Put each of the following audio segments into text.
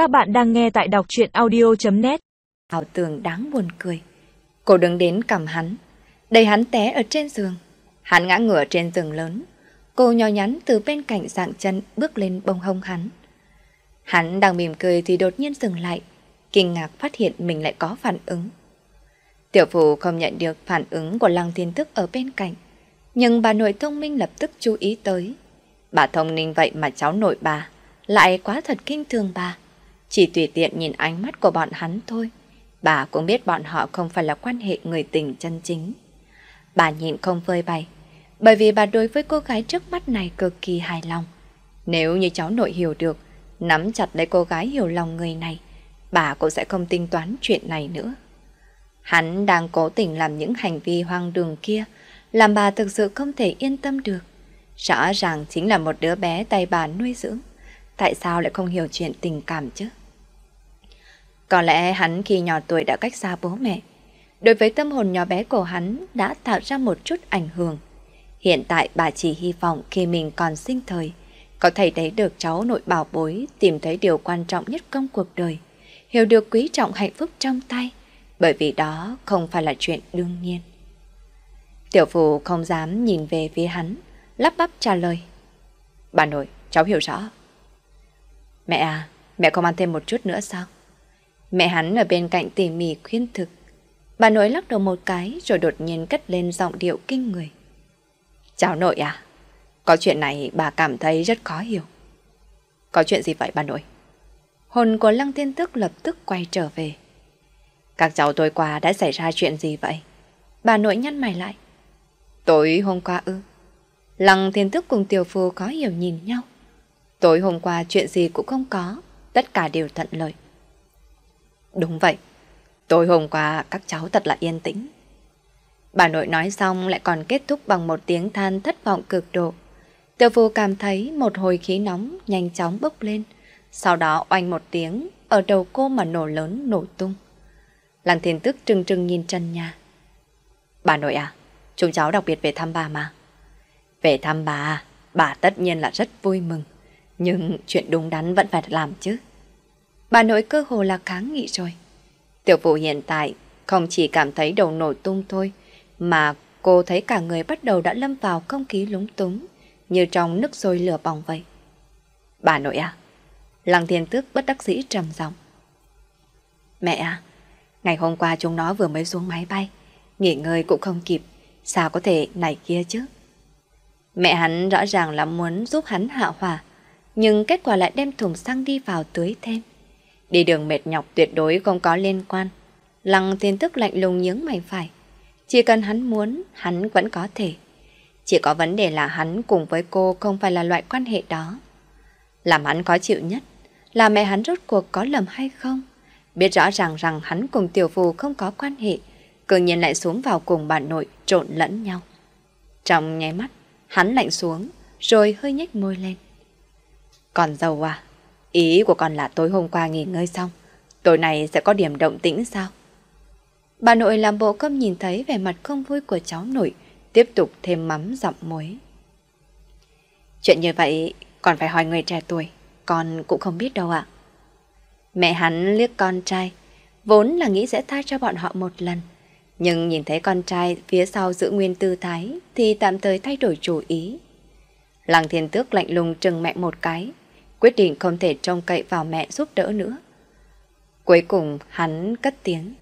Các bạn đang nghe tại đọc chuyện audio.net Ảo tưởng đáng buồn cười. Cô đứng đến cầm hắn, đẩy hắn té ở trên giường. Hắn ngã ngửa trên giường lớn. Cô nhỏ nhắn từ bên cạnh dạng chân bước lên bông hông hắn. Hắn đang mỉm cười thì đột nhiên dừng lại, kinh ngạc phát hiện mình lại có phản ứng. Tiểu phụ không nhận được phản ứng của lăng thiên thức ở bên cạnh, nhưng bà nội thông minh lập tức chú ý tới. Bà thông minh vậy mà cháu nội bà lại quá thật kinh thường bà. Chỉ tùy tiện nhìn ánh mắt của bọn hắn thôi. Bà cũng biết bọn họ không phải là quan hệ người tình chân chính. Bà nhìn không vơi bày, bởi vì bà đối với cô gái trước mắt này cực kỳ hài lòng. Nếu như cháu nội hiểu được, nắm chặt lấy cô gái hiểu lòng người này, bà cũng sẽ không tính toán chuyện này nữa. Hắn đang cố tình làm những hành vi hoang đường kia, làm bà thực sự không thể yên tâm được. Rõ ràng chính là một đứa bé tay bà nuôi dưỡng. Tại sao lại không hiểu chuyện tình cảm chứ? Có lẽ hắn khi nhỏ tuổi đã cách xa bố mẹ. Đối với tâm hồn nhỏ bé của hắn đã tạo ra một chút ảnh hưởng. Hiện tại bà chỉ hy vọng khi mình còn sinh thời, có thể thấy được cháu nội bảo bối tìm thấy điều quan trọng nhất trong cuộc đời, hiểu được quý trọng hạnh phúc trong tay, bởi vì đó không phải là chuyện đương nhiên. Tiểu phụ không dám nhìn về phía hắn, lắp bắp trả lời. Bà nội, cháu hiểu rõ. Mẹ à, mẹ không ăn thêm một chút nữa sao? Mẹ hắn ở bên cạnh tỉ mỉ khuyên thực. Bà nội lắc đầu một cái rồi đột nhiên cất lên giọng điệu kinh người. Cháu nội à, có chuyện này bà cảm thấy rất khó hiểu. Có chuyện gì vậy bà nội? Hồn của Lăng Thiên Tức lập tức quay trở về. Các cháu tối qua đã xảy ra chuyện gì vậy? Bà nội nhăn mày lại. Tối hôm qua ư? Lăng Thiên Tức cùng Tiểu Phu có hiểu nhìn nhau. Tối hôm qua chuyện gì cũng không có, tất cả đều thuận lợi. Đúng vậy, tối hôm qua các cháu thật là yên tĩnh. Bà nội nói xong lại còn kết thúc bằng một tiếng than thất vọng cực độ. Tiểu phu cảm thấy một hồi khí nóng nhanh chóng bốc lên, sau đó oanh một tiếng ở đầu cô mà nổ lớn nổ tung. Lăng thiên tức trừng trừng nhìn chân nhà. Bà nội à, chúng cháu đặc biệt về thăm bà mà. Về thăm bà, bà tất nhiên là rất vui mừng. Nhưng chuyện đúng đắn vẫn phải làm chứ. Bà nội cơ hồ là kháng nghị rồi. Tiểu phụ hiện tại không chỉ cảm thấy đầu nổ tung thôi, mà cô thấy cả người bắt đầu đã lâm vào không khí lúng túng, như trong nước sôi lửa bỏng vậy. Bà nội à? Lăng thiên tước bất đắc dĩ trầm giọng. Mẹ à, ngày hôm qua chúng nó vừa mới xuống máy bay, nghỉ ngơi cũng không kịp, sao có thể này kia chứ? Mẹ hắn rõ ràng là muốn giúp hắn hạ hỏa, nhưng kết quả lại đem thùng xăng đi vào tưới thêm. Đi đường mệt nhọc tuyệt đối không có liên quan. Lăng thiên tức lạnh lùng nhướng mày phải. Chỉ cần hắn muốn, hắn vẫn có thể. Chỉ có vấn đề là hắn cùng với cô không phải là loại quan hệ đó. Làm hắn khó chịu nhất là mẹ hắn rốt cuộc có lầm hay không. Biết rõ ràng rằng hắn cùng tiểu phù không có quan hệ, tự nhiên lại xuống vào cùng bà nội trộn lẫn nhau. Trong nháy mắt, hắn lạnh xuống, rồi hơi nhếch môi lên. Còn giàu à? Ý của con là tối hôm qua nghỉ ngơi xong, tối nay sẽ có điểm động tĩnh sao? Bà nội làm bộ không nhìn thấy vẻ mặt không vui của cháu nội, tiếp tục thêm mắm dặm muối. Chuyện như vậy còn phải hỏi người trẻ tuổi, con cũng không biết đâu ạ. Mẹ hắn liếc con trai, vốn là nghĩ sẽ tha cho bọn họ một lần. Nhưng nhìn thấy con trai phía sau giữ nguyên tư thái thì tạm thời thay đổi chủ ý. Lăng thiên tước lạnh lùng trừng mẹ một cái, quyết định không thể trông cậy vào mẹ giúp đỡ nữa. Cuối cùng hắn cất tiếng.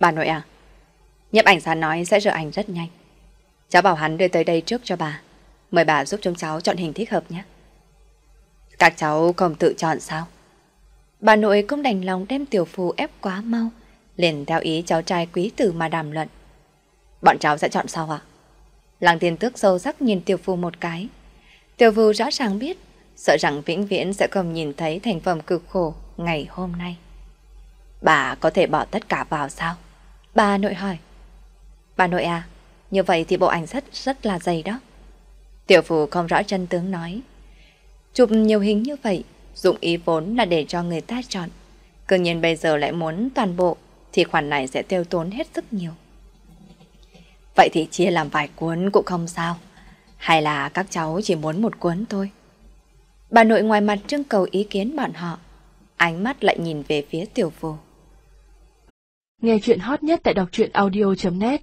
Bà nội à, nhấp ảnh gia nói sẽ rửa ảnh rất nhanh. Cháu bảo hắn đưa tới đây trước cho bà. Mời bà giúp chúng cháu chọn hình thích hợp nhé. Các cháu không tự chọn sao? Bà nội cũng đành lòng đem tiểu phù ép quá mau, liền theo ý cháu trai quý tử mà đàm luận. Bọn cháu sẽ chọn sao ạ? Làng tiền tước sâu sắc nhìn tiểu phù một cái. Tiểu phù rõ ràng biết sợ rằng vĩnh viễn sẽ không nhìn thấy thành phẩm cực khổ ngày hôm nay. Bà có thể bỏ tất cả vào sao? Bà nội hỏi. Bà nội à, như vậy thì bộ ảnh rất rất là dày đó. Tiểu phù không rõ chân tướng nói. Chụp nhiều hình như vậy, dụng ý vốn là để cho người ta chọn. Cứ nhiên bây giờ lại muốn toàn bộ, thì khoản này sẽ tiêu tốn hết sức nhiều. Vậy thì chia làm vài cuốn cũng không sao. Hay là các cháu chỉ muốn một cuốn thôi? Bà nội ngoài mặt trưng cầu ý kiến bọn họ. ánh mắt lại nhìn về phía tiểu vô. Nghe chuyện hot nhất tại đọc truyện audio.net